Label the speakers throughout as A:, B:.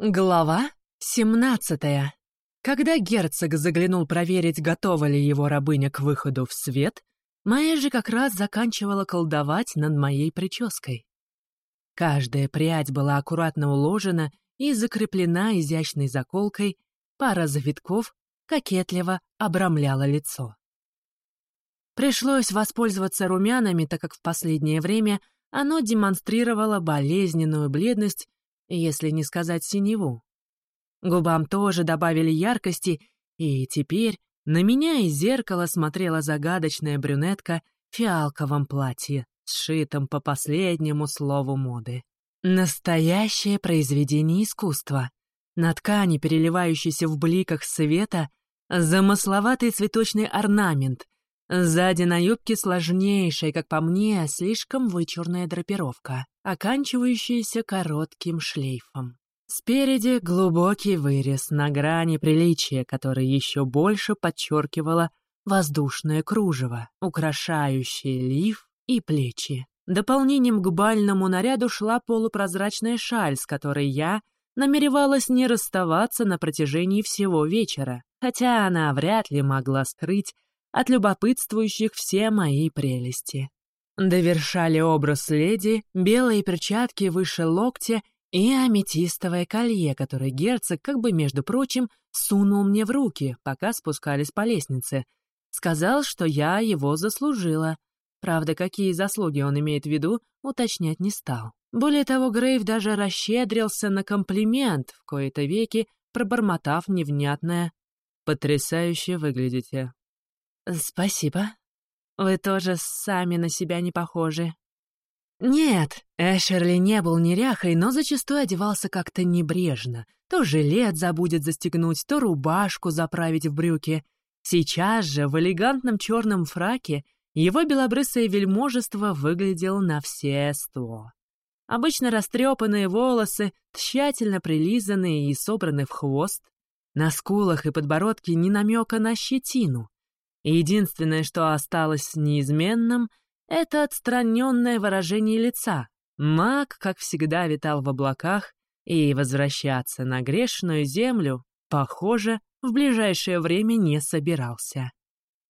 A: Глава 17. Когда герцог заглянул проверить, готова ли его рабыня к выходу в свет, Майя же как раз заканчивала колдовать над моей прической. Каждая прядь была аккуратно уложена и закреплена изящной заколкой, пара завитков кокетливо обрамляла лицо. Пришлось воспользоваться румянами, так как в последнее время оно демонстрировало болезненную бледность если не сказать синеву. Губам тоже добавили яркости, и теперь на меня из зеркала смотрела загадочная брюнетка в фиалковом платье, сшитом по последнему слову моды. Настоящее произведение искусства. На ткани, переливающейся в бликах света, замысловатый цветочный орнамент. Сзади на юбке сложнейшая, как по мне, слишком вычурная драпировка оканчивающаяся коротким шлейфом. Спереди глубокий вырез на грани приличия, который еще больше подчеркивало воздушное кружево, украшающее лиф и плечи. Дополнением к бальному наряду шла полупрозрачная шаль, с которой я намеревалась не расставаться на протяжении всего вечера, хотя она вряд ли могла скрыть от любопытствующих все мои прелести. Довершали образ леди белые перчатки выше локтя и аметистовое колье, которое герцог, как бы между прочим, сунул мне в руки, пока спускались по лестнице. Сказал, что я его заслужила. Правда, какие заслуги он имеет в виду, уточнять не стал. Более того, Грейв даже расщедрился на комплимент, в кои-то веки пробормотав невнятное «Потрясающе выглядите». «Спасибо», вы тоже сами на себя не похожи. Нет, Эшерли не был неряхой, но зачастую одевался как-то небрежно. То жилет забудет застегнуть, то рубашку заправить в брюки. Сейчас же в элегантном черном фраке его белобрысое вельможество выглядело на все сто. Обычно растрепанные волосы, тщательно прилизанные и собраны в хвост. На скулах и подбородке ни намека на щетину. Единственное, что осталось неизменным, это отстраненное выражение лица. Маг, как всегда, витал в облаках, и возвращаться на грешную землю, похоже, в ближайшее время не собирался.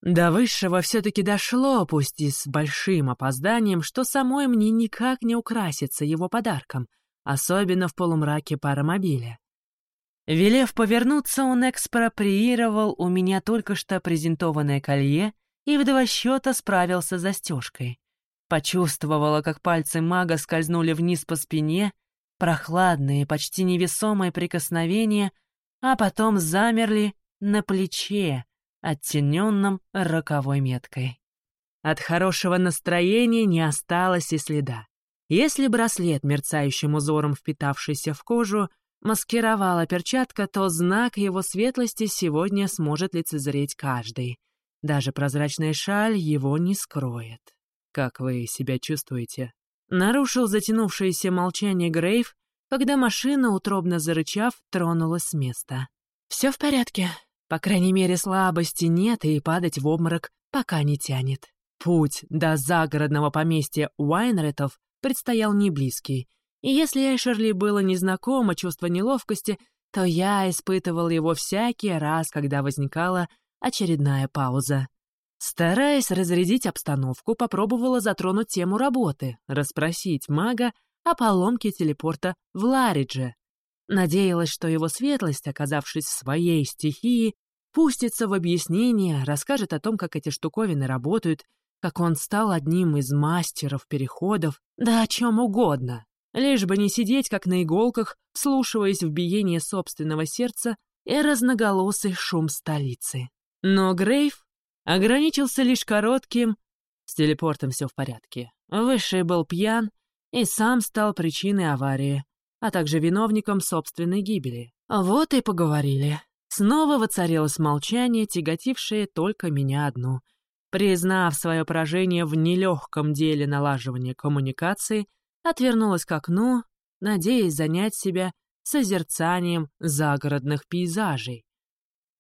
A: До высшего все-таки дошло, пусть и с большим опозданием, что самой мне никак не украситься его подарком, особенно в полумраке паромобиля. Велев повернуться, он экспроприировал у меня только что презентованное колье и в два счета справился с застежкой. Почувствовала, как пальцы мага скользнули вниз по спине, прохладные, почти невесомые прикосновения, а потом замерли на плече, оттененном роковой меткой. От хорошего настроения не осталось и следа. Если браслет, мерцающим узором впитавшийся в кожу, маскировала перчатка, то знак его светлости сегодня сможет лицезреть каждый. Даже прозрачная шаль его не скроет. Как вы себя чувствуете? Нарушил затянувшееся молчание Грейв, когда машина, утробно зарычав, тронулась с места. Все в порядке. По крайней мере, слабости нет, и падать в обморок пока не тянет. Путь до загородного поместья Уайнретов предстоял неблизкий, и если Эшерли было незнакомо чувство неловкости, то я испытывал его всякий раз, когда возникала очередная пауза. Стараясь разрядить обстановку, попробовала затронуть тему работы, расспросить мага о поломке телепорта в Ларидже. Надеялась, что его светлость, оказавшись в своей стихии, пустится в объяснение, расскажет о том, как эти штуковины работают, как он стал одним из мастеров переходов, да о чем угодно лишь бы не сидеть как на иголках, вслушиваясь в биение собственного сердца и разноголосый шум столицы. Но Грейв ограничился лишь коротким «С телепортом все в порядке». Высший был пьян и сам стал причиной аварии, а также виновником собственной гибели. Вот и поговорили. Снова воцарилось молчание, тяготившее только меня одну. Признав свое поражение в нелегком деле налаживания коммуникации, отвернулась к окну, надеясь занять себя созерцанием загородных пейзажей.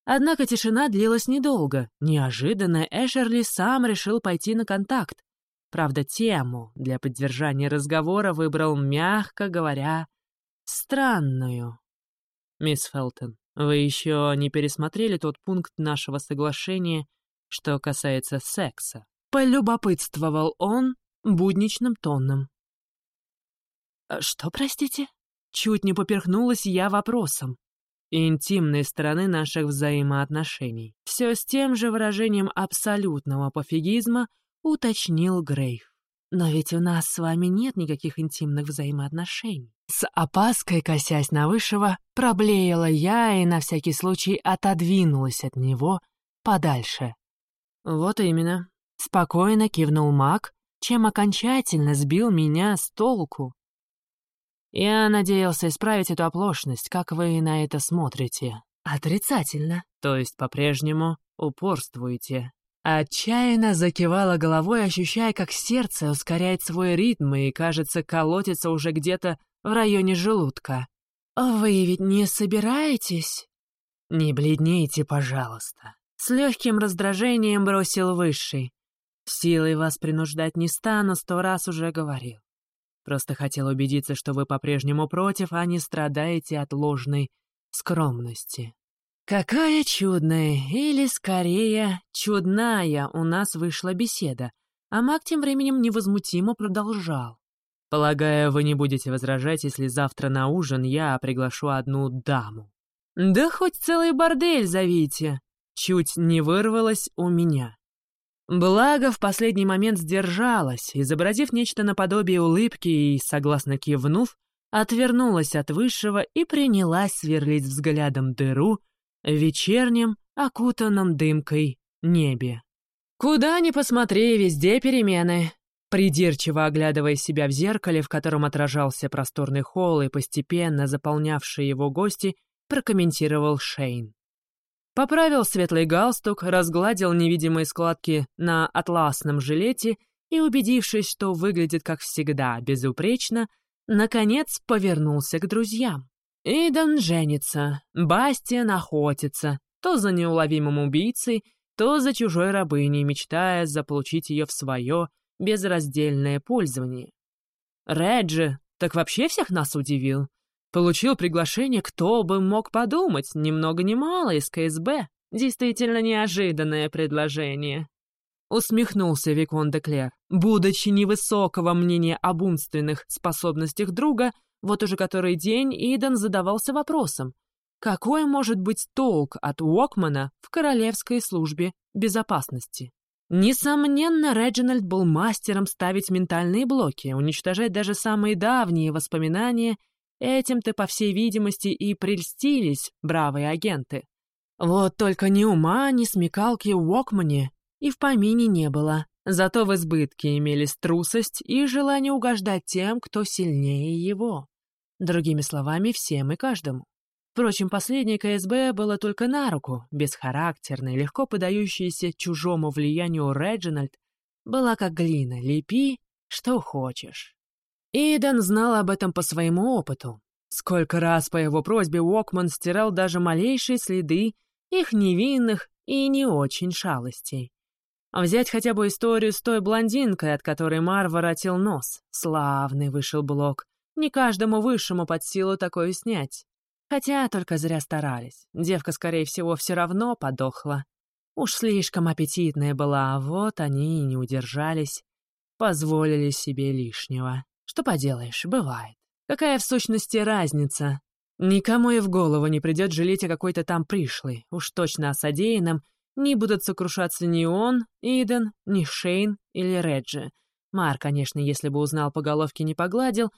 A: Однако тишина длилась недолго. Неожиданно Эшерли сам решил пойти на контакт. Правда, тему для поддержания разговора выбрал, мягко говоря, странную. «Мисс Фелтон, вы еще не пересмотрели тот пункт нашего соглашения, что касается секса?» Полюбопытствовал он будничным тоном. «Э, «Что, простите?» Чуть не поперхнулась я вопросом. Интимной стороны наших взаимоотношений. Все с тем же выражением абсолютного пофигизма уточнил Грейв. Но ведь у нас с вами нет никаких интимных взаимоотношений. С опаской, косясь на Высшего, проблеяла я и на всякий случай отодвинулась от него подальше. Вот именно. Спокойно кивнул маг, чем окончательно сбил меня с толку. Я надеялся исправить эту оплошность. Как вы на это смотрите? Отрицательно. То есть по-прежнему упорствуете. Отчаянно закивала головой, ощущая, как сердце ускоряет свой ритм и, кажется, колотится уже где-то в районе желудка. «Вы ведь не собираетесь?» «Не бледнейте, пожалуйста». С легким раздражением бросил Высший. Силой вас принуждать не стану, сто раз уже говорил. Просто хотел убедиться, что вы по-прежнему против, а не страдаете от ложной скромности. Какая чудная, или скорее чудная у нас вышла беседа, а маг тем временем невозмутимо продолжал. Полагаю, вы не будете возражать, если завтра на ужин я приглашу одну даму. Да хоть целый бордель зовите. Чуть не вырвалось у меня. Благо, в последний момент сдержалась, изобразив нечто наподобие улыбки и, согласно кивнув, отвернулась от высшего и принялась сверлить взглядом дыру в вечернем, окутанном дымкой небе. Куда ни посмотри, везде перемены. Придирчиво оглядывая себя в зеркале, в котором отражался просторный холл и постепенно заполнявшие его гости, прокомментировал Шейн. Поправил светлый галстук, разгладил невидимые складки на атласном жилете и, убедившись, что выглядит как всегда безупречно, наконец повернулся к друзьям. Идан женится, Бастиан охотится, то за неуловимым убийцей, то за чужой рабыней, мечтая заполучить ее в свое безраздельное пользование. Реджи так вообще всех нас удивил. Получил приглашение, кто бы мог подумать, ни много ни мало из КСБ. Действительно неожиданное предложение. Усмехнулся Викон де Клер. Будучи невысокого мнения об умственных способностях друга, вот уже который день Иден задавался вопросом, какой может быть толк от Уокмана в Королевской службе безопасности? Несомненно, Реджинальд был мастером ставить ментальные блоки, уничтожать даже самые давние воспоминания Этим-то, по всей видимости, и прельстились бравые агенты. Вот только ни ума, ни смекалки в Уокмане и в помине не было. Зато в избытке имелись трусость и желание угождать тем, кто сильнее его. Другими словами, всем и каждому. Впрочем, последнее КСБ было только на руку, бесхарактерной, легко подающейся чужому влиянию Реджинальд, была как глина, лепи, что хочешь. Идан знал об этом по своему опыту. Сколько раз по его просьбе Уокман стирал даже малейшие следы их невинных и не очень шалостей. Взять хотя бы историю с той блондинкой, от которой Мар воротил нос. Славный вышел блок. Не каждому высшему под силу такое снять. Хотя только зря старались. Девка, скорее всего, все равно подохла. Уж слишком аппетитная была, а вот они и не удержались. Позволили себе лишнего. Что поделаешь, бывает. Какая в сущности разница? Никому и в голову не придет жалеть о какой-то там пришлой. Уж точно о содеянном не будут сокрушаться ни он, Иден, ни Шейн или Реджи. Мар, конечно, если бы узнал по головке, не погладил,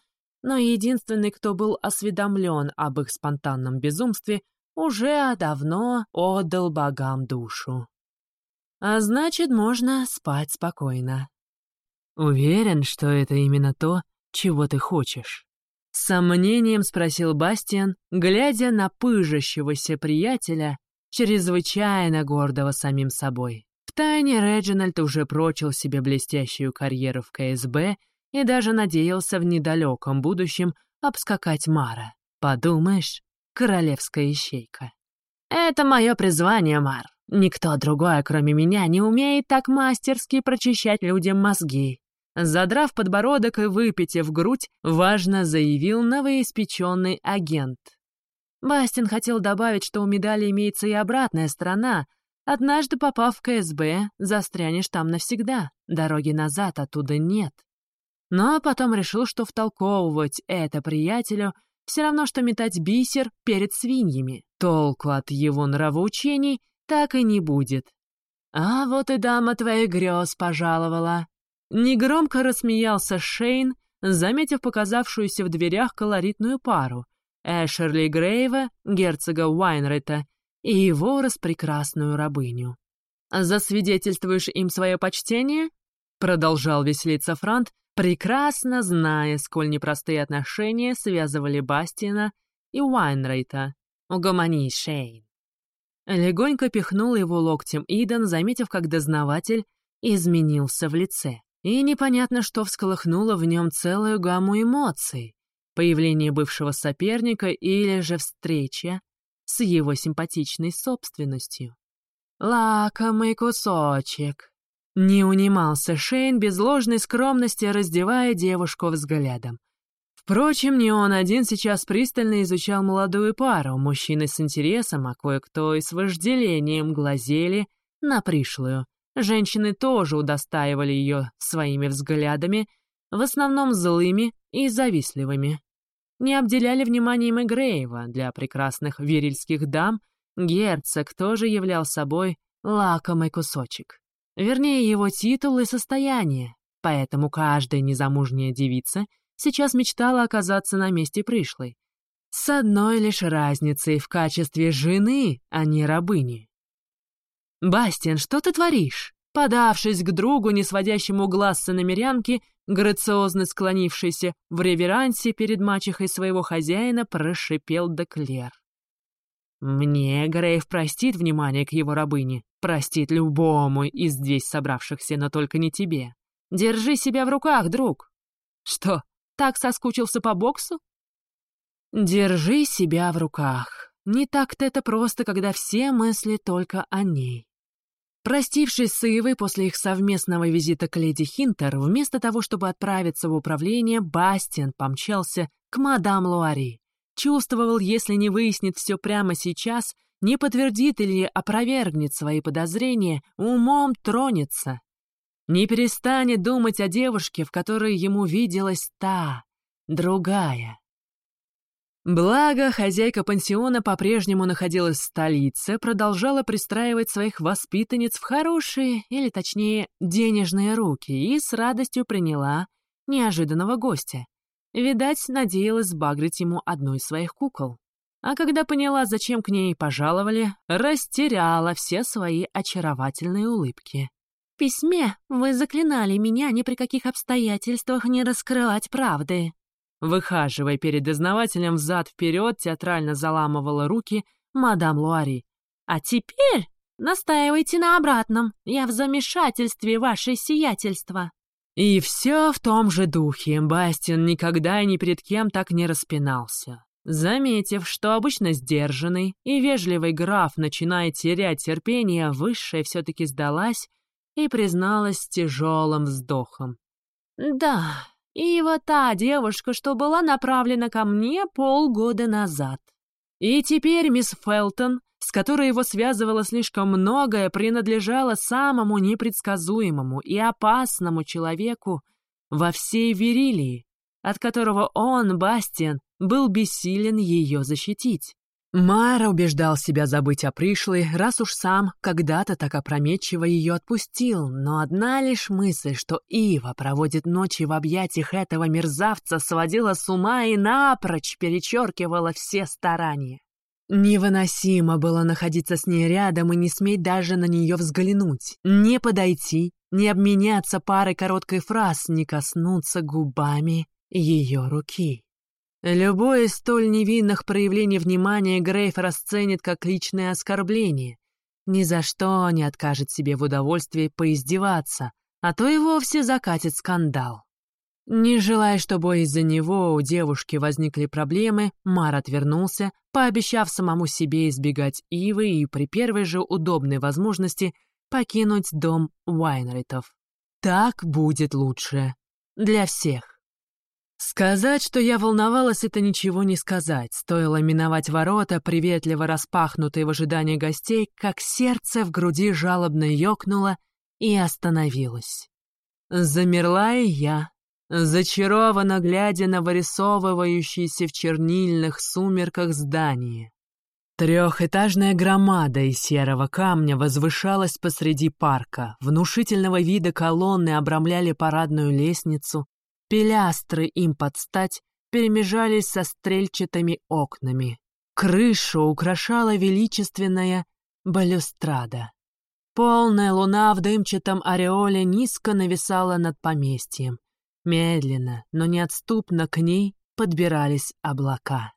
A: но единственный, кто был осведомлен об их спонтанном безумстве, уже давно отдал богам душу. А значит, можно спать спокойно. Уверен, что это именно то, чего ты хочешь?» С сомнением спросил Бастиан, глядя на пыжащегося приятеля, чрезвычайно гордого самим собой. Втайне Реджинальд уже прочил себе блестящую карьеру в КСБ и даже надеялся в недалеком будущем обскакать Мара. Подумаешь, королевская ищейка. «Это мое призвание, Мар. Никто другой, кроме меня, не умеет так мастерски прочищать людям мозги. Задрав подбородок и выпитив грудь, важно заявил новоиспеченный агент. Бастин хотел добавить, что у медали имеется и обратная сторона. Однажды попав в КСБ, застрянешь там навсегда, дороги назад оттуда нет. Но потом решил, что втолковывать это приятелю все равно, что метать бисер перед свиньями. Толку от его нравоучений так и не будет. А вот и дама твоих грез пожаловала. Негромко рассмеялся Шейн, заметив показавшуюся в дверях колоритную пару — Эшерли Грейва, герцога Уайнрета, и его распрекрасную рабыню. «Засвидетельствуешь им свое почтение?» — продолжал веселиться Франт, прекрасно зная, сколь непростые отношения связывали Бастина и Уайнрейта. «Угомонись, Шейн». Легонько пихнул его локтем Иден, заметив, как дознаватель изменился в лице. И непонятно, что всколыхнуло в нем целую гамму эмоций. Появление бывшего соперника или же встреча с его симпатичной собственностью. «Лакомый кусочек!» Не унимался Шейн без ложной скромности, раздевая девушку взглядом. Впрочем, не он один сейчас пристально изучал молодую пару, мужчины с интересом, а кое-кто и с вожделением глазели на пришлую. Женщины тоже удостаивали ее своими взглядами, в основном злыми и завистливыми. Не обделяли вниманием и Грейва, для прекрасных верильских дам герцог тоже являл собой лакомый кусочек. Вернее, его титул и состояние, поэтому каждая незамужняя девица сейчас мечтала оказаться на месте пришлой. С одной лишь разницей в качестве жены, а не рабыни. «Бастиан, что ты творишь?» Подавшись к другу, не сводящему глаз с иномерянки, грациозно склонившийся в реверансе перед мачехой своего хозяина, прошипел Деклер. «Мне Грейв простит внимание к его рабыне, простит любому из здесь собравшихся, но только не тебе. Держи себя в руках, друг!» «Что, так соскучился по боксу?» «Держи себя в руках. Не так-то это просто, когда все мысли только о ней». Простившись с Ивой после их совместного визита к леди Хинтер, вместо того, чтобы отправиться в управление, Бастиан помчался к мадам Луари. Чувствовал, если не выяснит все прямо сейчас, не подтвердит или опровергнет свои подозрения, умом тронется. Не перестанет думать о девушке, в которой ему виделась та, другая. Благо, хозяйка пансиона по-прежнему находилась в столице, продолжала пристраивать своих воспитанниц в хорошие, или точнее, денежные руки, и с радостью приняла неожиданного гостя. Видать, надеялась сбагрить ему одну из своих кукол. А когда поняла, зачем к ней пожаловали, растеряла все свои очаровательные улыбки. «В письме вы заклинали меня ни при каких обстоятельствах не раскрывать правды», Выхаживая перед дознавателем взад-вперед, театрально заламывала руки мадам Луари. «А теперь настаивайте на обратном. Я в замешательстве, ваше сиятельство». И все в том же духе. Бастин никогда и ни перед кем так не распинался. Заметив, что обычно сдержанный и вежливый граф начинает терять терпение, высшая все-таки сдалась и призналась тяжелым вздохом. «Да, и вот та девушка, что была направлена ко мне полгода назад. И теперь мисс Фелтон, с которой его связывало слишком многое, принадлежала самому непредсказуемому и опасному человеку во всей Верилии, от которого он, Бастиан, был бессилен ее защитить. Мара убеждал себя забыть о пришлой, раз уж сам когда-то так опрометчиво ее отпустил, но одна лишь мысль, что Ива проводит ночи в объятиях этого мерзавца, сводила с ума и напрочь перечеркивала все старания. Невыносимо было находиться с ней рядом и не сметь даже на нее взглянуть, не подойти, не обменяться парой короткой фраз, не коснуться губами ее руки. Любое столь невинных проявлений внимания Грейф расценит как личное оскорбление. Ни за что не откажет себе в удовольствии поиздеваться, а то и вовсе закатит скандал. Не желая, чтобы из-за него у девушки возникли проблемы, Мар отвернулся, пообещав самому себе избегать Ивы и при первой же удобной возможности покинуть дом Уайнритов. Так будет лучше. Для всех. Сказать, что я волновалась, это ничего не сказать. Стоило миновать ворота, приветливо распахнутые в ожидании гостей, как сердце в груди жалобно ёкнуло и остановилось. Замерла и я, зачарованно глядя на вырисовывающиеся в чернильных сумерках здание. Трехэтажная громада из серого камня возвышалась посреди парка. Внушительного вида колонны обрамляли парадную лестницу, Пилястры им под стать перемежались со стрельчатыми окнами. Крышу украшала величественная балюстрада. Полная луна в дымчатом ореоле низко нависала над поместьем. Медленно, но неотступно к ней подбирались облака.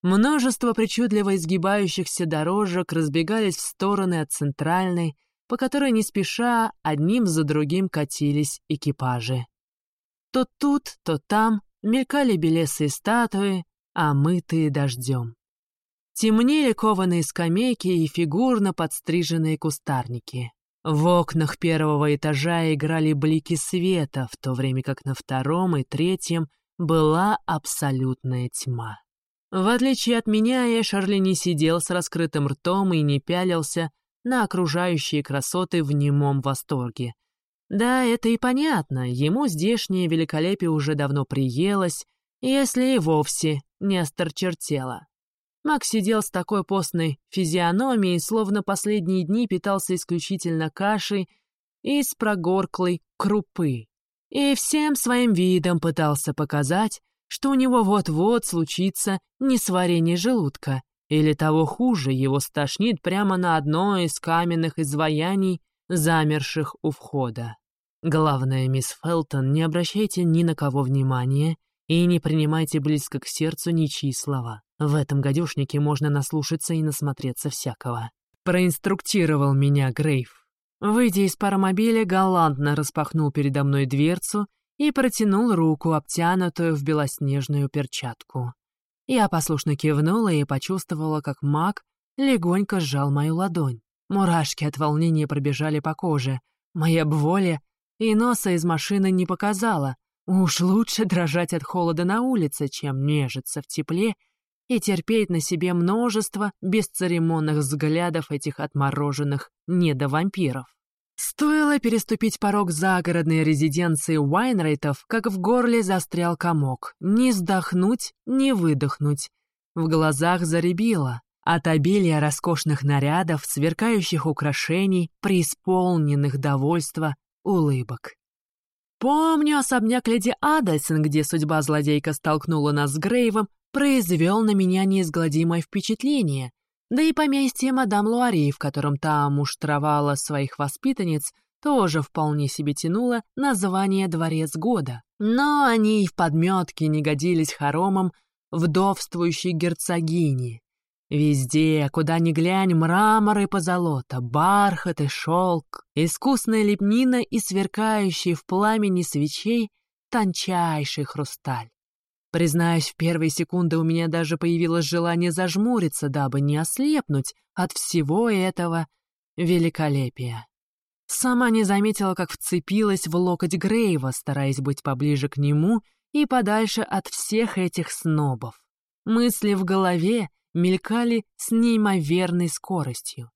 A: Множество причудливо изгибающихся дорожек разбегались в стороны от центральной, по которой не спеша одним за другим катились экипажи. То тут, то там мелькали белесые статуи, омытые дождем. Темнели кованые скамейки и фигурно подстриженные кустарники. В окнах первого этажа играли блики света, в то время как на втором и третьем была абсолютная тьма. В отличие от меня, Эшерли не сидел с раскрытым ртом и не пялился на окружающие красоты в немом восторге, да, это и понятно, ему здешнее великолепие уже давно приелось, если и вовсе не остарчертело. Мак сидел с такой постной физиономией, словно последние дни питался исключительно кашей из прогорклой крупы. И всем своим видом пытался показать, что у него вот-вот случится несварение желудка, или того хуже, его стошнит прямо на одно из каменных изваяний, замерших у входа. Главное, мисс Фелтон, не обращайте ни на кого внимания и не принимайте близко к сердцу ничьи слова. В этом гадюшнике можно наслушаться и насмотреться всякого. Проинструктировал меня Грейв. Выйдя из паромобиля, галантно распахнул передо мной дверцу и протянул руку, обтянутую в белоснежную перчатку. Я послушно кивнула и почувствовала, как маг легонько сжал мою ладонь. Мурашки от волнения пробежали по коже. Моя воля и носа из машины не показала. Уж лучше дрожать от холода на улице, чем нежиться в тепле и терпеть на себе множество бесцеремонных взглядов этих отмороженных недовампиров. Стоило переступить порог загородной резиденции Уайнрейтов, как в горле застрял комок. Ни вздохнуть, ни выдохнуть. В глазах заребило. От обилия роскошных нарядов, сверкающих украшений, преисполненных довольства, улыбок. Помню, особняк леди Адальсон, где судьба злодейка столкнула нас с Грейвом, произвел на меня неизгладимое впечатление, да и поместье мадам Луари, в котором та муштровала своих воспитанниц, тоже вполне себе тянуло название «Дворец года». Но они и в подметке не годились хоромам вдовствующей герцогини. Везде, куда ни глянь, мрамор и позолота, бархат и шелк, искусная лепнина и сверкающий в пламени свечей тончайший хрусталь. Признаюсь, в первые секунды у меня даже появилось желание зажмуриться, дабы не ослепнуть от всего этого великолепия. Сама не заметила, как вцепилась в локоть Грейва, стараясь быть поближе к нему и подальше от всех этих снобов. Мысли в голове мелькали с неимоверной скоростью.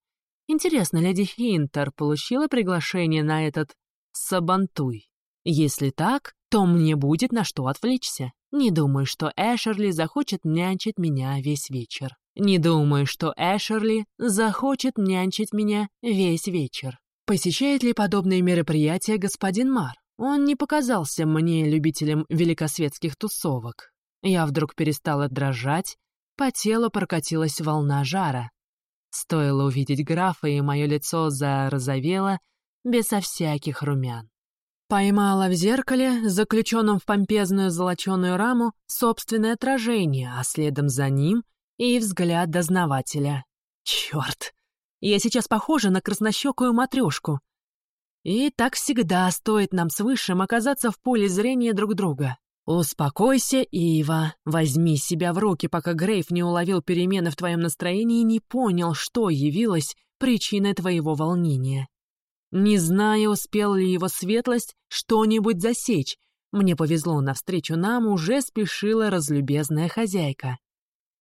A: Интересно, леди Хинтер получила приглашение на этот сабантуй? Если так, то мне будет на что отвлечься. Не думаю, что Эшерли захочет нянчить меня весь вечер. Не думаю, что Эшерли захочет нянчить меня весь вечер. Посещает ли подобные мероприятия господин Мар? Он не показался мне любителем великосветских тусовок. Я вдруг перестала дрожать по телу прокатилась волна жара. Стоило увидеть графа, и мое лицо зарозовело безо всяких румян. Поймала в зеркале, заключенном в помпезную золоченую раму, собственное отражение, а следом за ним и взгляд дознавателя. Черт! Я сейчас похожа на краснощекую матрешку. И так всегда стоит нам с Высшим оказаться в поле зрения друг друга. «Успокойся, Ива. Возьми себя в руки, пока Грейв не уловил перемены в твоем настроении и не понял, что явилось причиной твоего волнения. Не знаю, успел ли его светлость что-нибудь засечь, Мне повезло, навстречу нам уже спешила разлюбезная хозяйка.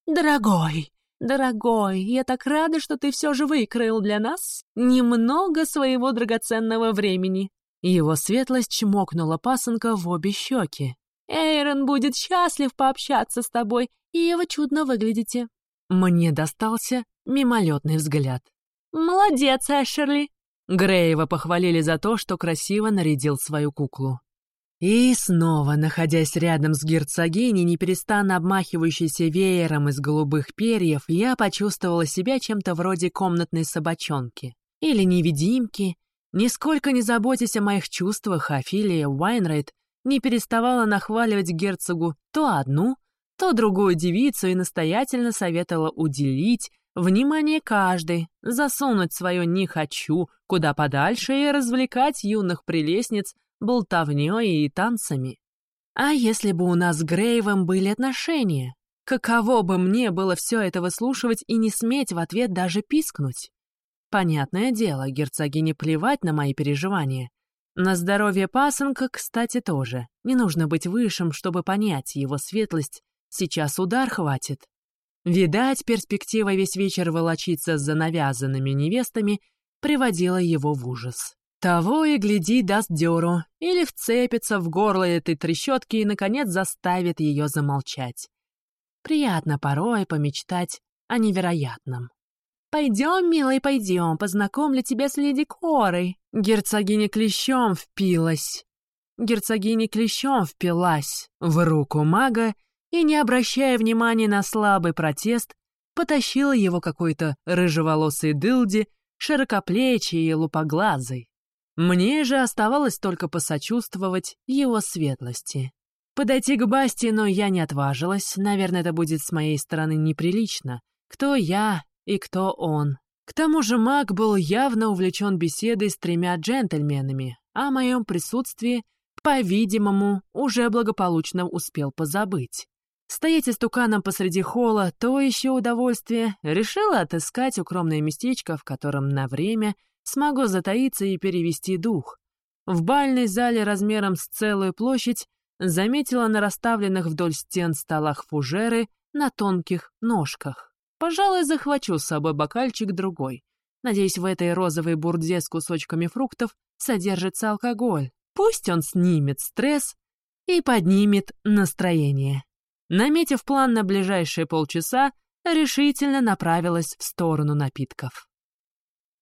A: «Дорогой, дорогой, я так рада, что ты все же выкроил для нас немного своего драгоценного времени». Его светлость чмокнула пасынка в обе щеки. «Эйрон будет счастлив пообщаться с тобой, и вы чудно выглядите». Мне достался мимолетный взгляд. «Молодец, Эшерли!» Греева похвалили за то, что красиво нарядил свою куклу. И снова, находясь рядом с герцогиней, неперестанно обмахивающейся веером из голубых перьев, я почувствовала себя чем-то вроде комнатной собачонки. Или невидимки. Нисколько не заботясь о моих чувствах, Афилия Уайнрайт не переставала нахваливать герцогу то одну, то другую девицу и настоятельно советовала уделить внимание каждой, засунуть свое «не хочу» куда подальше и развлекать юных прелестниц болтовнёй и танцами. А если бы у нас с Грейвом были отношения? Каково бы мне было все это выслушивать и не сметь в ответ даже пискнуть? Понятное дело, герцогине плевать на мои переживания. На здоровье пасынка, кстати, тоже. Не нужно быть высшим, чтобы понять его светлость Сейчас удар хватит. Видать, перспектива весь вечер волочиться за навязанными невестами приводила его в ужас. Того и гляди, даст дёру, или вцепится в горло этой трещотки и, наконец, заставит ее замолчать. Приятно порой помечтать о невероятном. «Пойдем, милый, пойдем, познакомлю тебя с леди Корой». Герцогиня клещом впилась. Герцогиня клещом впилась в руку мага и, не обращая внимания на слабый протест, потащила его какой-то рыжеволосый дылди, широкоплечий и лупоглазый. Мне же оставалось только посочувствовать его светлости. Подойти к Басти, но я не отважилась, наверное, это будет с моей стороны неприлично. Кто я и кто он? К тому же маг был явно увлечен беседой с тремя джентльменами, а о моем присутствии, по-видимому, уже благополучно успел позабыть. Стоять истуканом посреди холла — то еще удовольствие. Решила отыскать укромное местечко, в котором на время смогу затаиться и перевести дух. В бальной зале размером с целую площадь заметила на расставленных вдоль стен столах фужеры на тонких ножках. Пожалуй, захвачу с собой бокальчик другой. Надеюсь, в этой розовой бурде с кусочками фруктов содержится алкоголь. Пусть он снимет стресс и поднимет настроение. Наметив план на ближайшие полчаса, решительно направилась в сторону напитков.